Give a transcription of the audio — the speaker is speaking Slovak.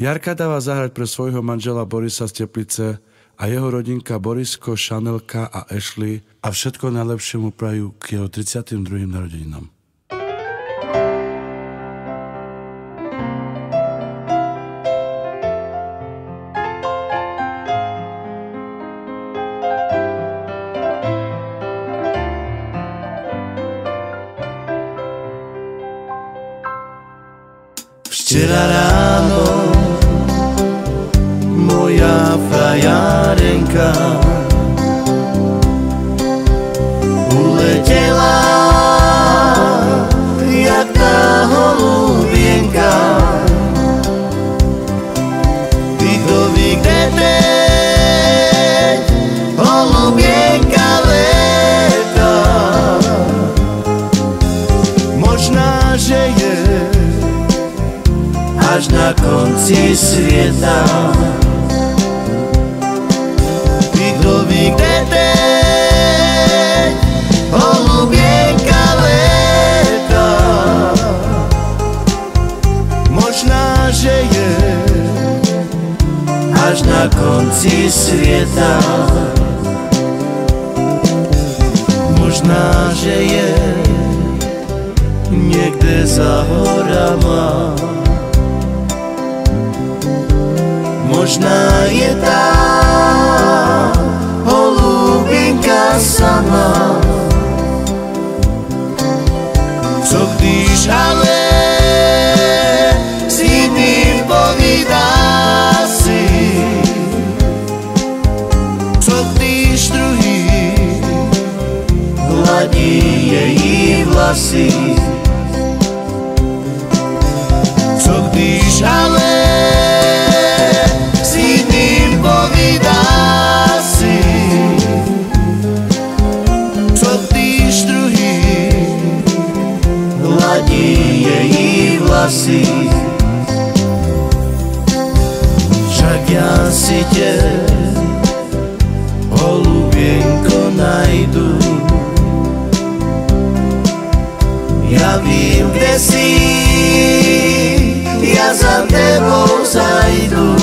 Jarka dáva zahrať pre svojho manžela Borisa z Teplice a jeho rodinka Borisko, Šanelka a Ashley a všetko najlepšie mu prajú k jeho 32. narodeninám. Včera ráno moja frajárenka uletela jak tá holubienka Ty to ví, kde teď holubienka leta Možná, že je až na konci sveta. Až na konci sveta. Možná, že je niekde za horama. Možná je tá holubinka sama Co když ale vlasy Co když s iným povídá si? Co když druhý hladí její vlasy? Však ja si tě e haviam descido e as até vou saído.